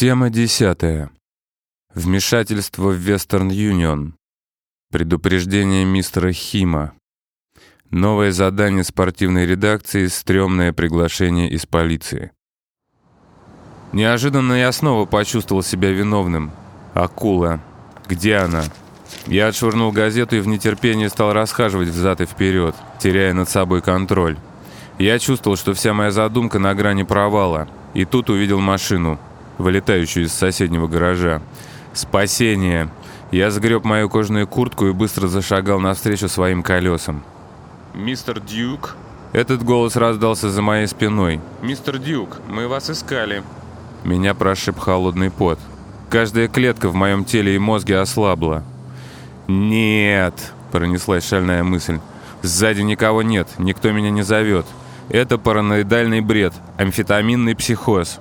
Тема десятая. Вмешательство в Вестерн Юнион. Предупреждение мистера Хима. Новое задание спортивной редакции «Стремное приглашение из полиции». Неожиданно я снова почувствовал себя виновным. Акула. Где она? Я отшвырнул газету и в нетерпении стал расхаживать взад и вперед, теряя над собой контроль. Я чувствовал, что вся моя задумка на грани провала. И тут увидел машину, вылетающую из соседнего гаража. Спасение! Я сгреб мою кожаную куртку и быстро зашагал навстречу своим колесам. «Мистер Дьюк?» Этот голос раздался за моей спиной. «Мистер Дьюк, мы вас искали». Меня прошиб холодный пот. Каждая клетка в моем теле и мозге ослабла. «Нет!» — пронеслась шальная мысль. «Сзади никого нет, никто меня не зовет. Это параноидальный бред, амфетаминный психоз.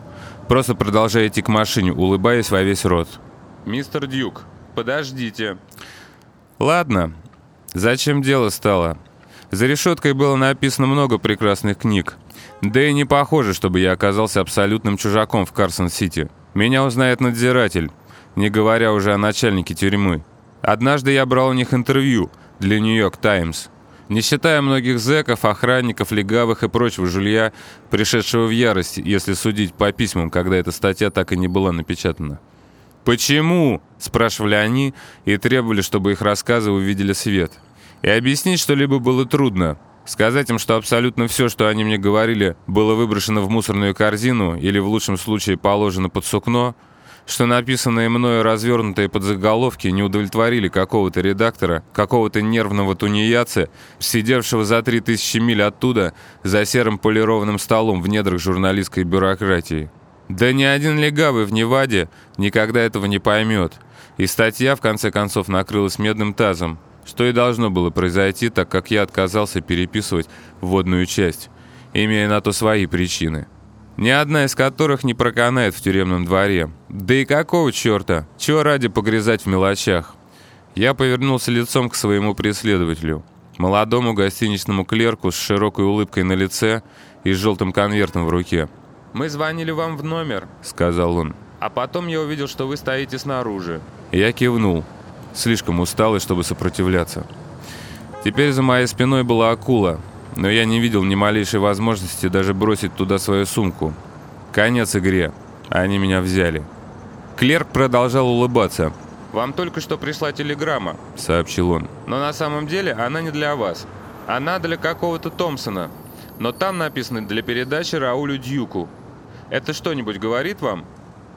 Просто продолжай идти к машине, улыбаясь во весь рот». «Мистер Дьюк, подождите». «Ладно. Зачем дело стало?» За решеткой было написано много прекрасных книг. Да и не похоже, чтобы я оказался абсолютным чужаком в Карсон-Сити. Меня узнает надзиратель, не говоря уже о начальнике тюрьмы. Однажды я брал у них интервью для «Нью-Йорк Таймс». Не считая многих зэков, охранников, легавых и прочего жулья, пришедшего в ярость, если судить по письмам, когда эта статья так и не была напечатана. «Почему?» – спрашивали они и требовали, чтобы их рассказы увидели свет. И объяснить что-либо было трудно. Сказать им, что абсолютно все, что они мне говорили, было выброшено в мусорную корзину или в лучшем случае положено под сукно – что написанные мною развернутые подзаголовки не удовлетворили какого-то редактора, какого-то нервного тунеядца, сидевшего за три тысячи миль оттуда, за серым полированным столом в недрах журналистской бюрократии. Да ни один легавый в Неваде никогда этого не поймет. И статья, в конце концов, накрылась медным тазом, что и должно было произойти, так как я отказался переписывать вводную часть, имея на то свои причины ни одна из которых не проканает в тюремном дворе. Да и какого черта? Чего ради погрязать в мелочах? Я повернулся лицом к своему преследователю, молодому гостиничному клерку с широкой улыбкой на лице и с желтым конвертом в руке. «Мы звонили вам в номер», — сказал он. «А потом я увидел, что вы стоите снаружи». Я кивнул, слишком усталый, чтобы сопротивляться. Теперь за моей спиной была акула, но я не видел ни малейшей возможности даже бросить туда свою сумку. Конец игре. Они меня взяли. Клерк продолжал улыбаться. «Вам только что пришла телеграмма», — сообщил он. «Но на самом деле она не для вас. Она для какого-то Томпсона. Но там написано «для передачи Раулю Дьюку». Это что-нибудь говорит вам?»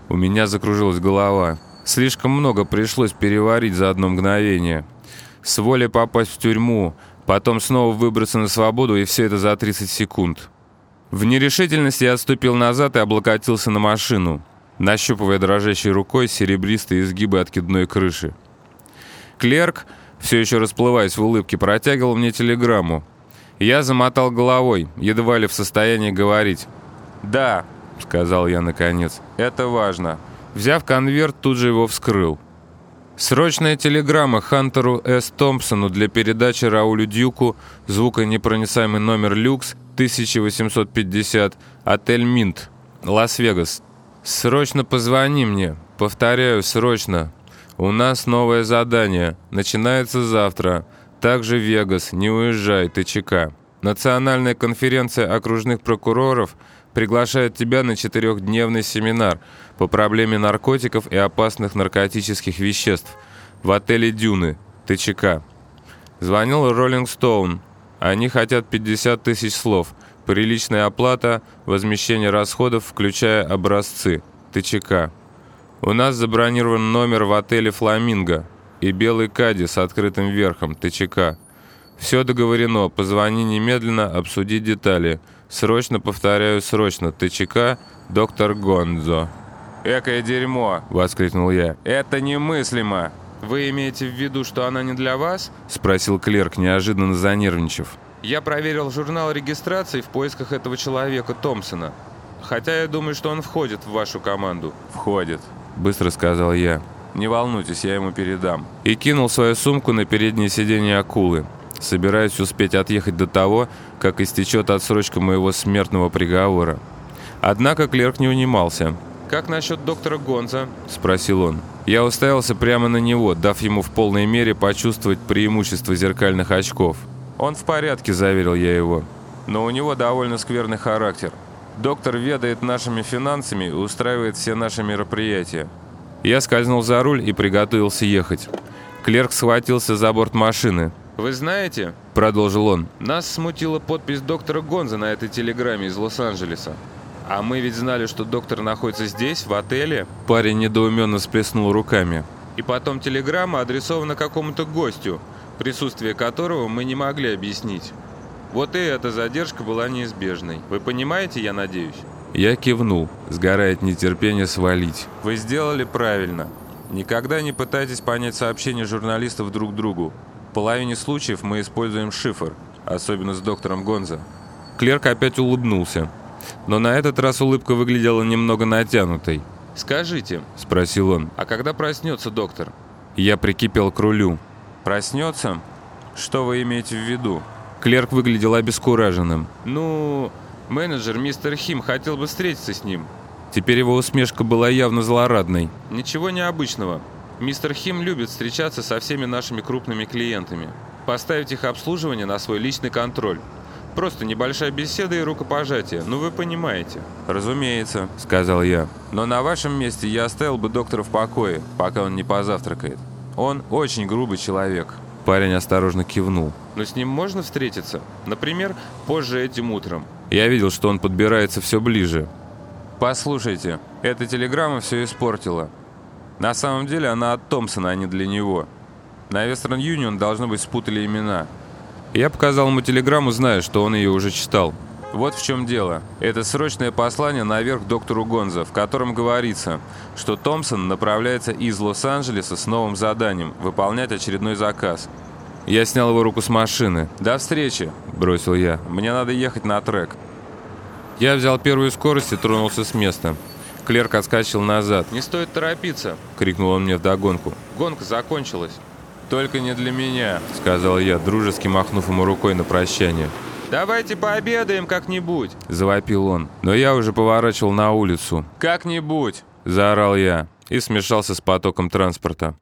У меня закружилась голова. Слишком много пришлось переварить за одно мгновение. С волей попасть в тюрьму, Потом снова выбраться на свободу, и все это за 30 секунд. В нерешительности я отступил назад и облокотился на машину, нащупывая дрожащей рукой серебристые изгибы откидной крыши. Клерк, все еще расплываясь в улыбке, протягивал мне телеграмму. Я замотал головой, едва ли в состоянии говорить. «Да», — сказал я наконец, — «это важно». Взяв конверт, тут же его вскрыл. Срочная телеграмма Хантеру С. Томпсону для передачи Раулю Дюку, звуконепроницаемый номер «Люкс», 1850, отель «Минт», Лас-Вегас. «Срочно позвони мне. Повторяю, срочно. У нас новое задание. Начинается завтра. Также Вегас. Не уезжай, ТЧК. Национальная конференция окружных прокуроров – приглашает тебя на четырехдневный семинар по проблеме наркотиков и опасных наркотических веществ в отеле «Дюны», ТЧК. Звонил Роллинг Стоун. Они хотят 50 тысяч слов, приличная оплата, возмещение расходов, включая образцы, ТЧК. У нас забронирован номер в отеле «Фламинго» и белый кади с открытым верхом, ТЧК. Все договорено, позвони немедленно, обсуди детали – Срочно, повторяю, срочно. ТЧК, доктор Гонзо. «Экое дерьмо!» — воскликнул я. «Это немыслимо!» «Вы имеете в виду, что она не для вас?» — спросил клерк, неожиданно занервничав. «Я проверил журнал регистрации в поисках этого человека, Томпсона. Хотя я думаю, что он входит в вашу команду». «Входит», — быстро сказал я. «Не волнуйтесь, я ему передам». И кинул свою сумку на переднее сиденье акулы собираюсь успеть отъехать до того, как истечет отсрочка моего смертного приговора. Однако клерк не унимался. «Как насчет доктора Гонза?» — спросил он. Я уставился прямо на него, дав ему в полной мере почувствовать преимущество зеркальных очков. «Он в порядке», — заверил я его. «Но у него довольно скверный характер. Доктор ведает нашими финансами и устраивает все наши мероприятия». Я скользнул за руль и приготовился ехать. Клерк схватился за борт машины. «Вы знаете, — продолжил он, — нас смутила подпись доктора Гонза на этой телеграмме из Лос-Анджелеса. А мы ведь знали, что доктор находится здесь, в отеле. Парень недоуменно сплеснул руками. И потом телеграмма адресована какому-то гостю, присутствие которого мы не могли объяснить. Вот и эта задержка была неизбежной. Вы понимаете, я надеюсь? Я кивнул, сгорая от нетерпения свалить. Вы сделали правильно. Никогда не пытайтесь понять сообщения журналистов друг другу. Половине случаев мы используем шифр, особенно с доктором Гонза. Клерк опять улыбнулся. Но на этот раз улыбка выглядела немного натянутой. «Скажите», — спросил он, — «а когда проснется доктор?» Я прикипел к рулю. «Проснется? Что вы имеете в виду?» Клерк выглядел обескураженным. «Ну, менеджер мистер Хим хотел бы встретиться с ним». Теперь его усмешка была явно злорадной. «Ничего необычного. Мистер Хим любит встречаться со всеми нашими крупными клиентами. Поставить их обслуживание на свой личный контроль. Просто небольшая беседа и рукопожатие, ну вы понимаете». «Разумеется», — сказал я. «Но на вашем месте я оставил бы доктора в покое, пока он не позавтракает. Он очень грубый человек». Парень осторожно кивнул. «Но с ним можно встретиться? Например, позже этим утром?» Я видел, что он подбирается все ближе. «Послушайте, эта телеграмма все испортила. На самом деле она от Томпсона, а не для него. На Western Union, должно быть, спутали имена. Я показал ему телеграмму, зная, что он ее уже читал. Вот в чем дело. Это срочное послание наверх доктору Гонза, в котором говорится, что Томпсон направляется из Лос-Анджелеса с новым заданием – выполнять очередной заказ. Я снял его руку с машины. «До встречи!» – бросил я. «Мне надо ехать на трек». Я взял первую скорость и тронулся с места. Клерк отскочил назад. «Не стоит торопиться!» – крикнул он мне вдогонку. «Гонка закончилась!» «Только не для меня», — сказал я, дружески махнув ему рукой на прощание. «Давайте пообедаем как-нибудь», — завопил он. Но я уже поворачивал на улицу. «Как-нибудь», — заорал я и смешался с потоком транспорта.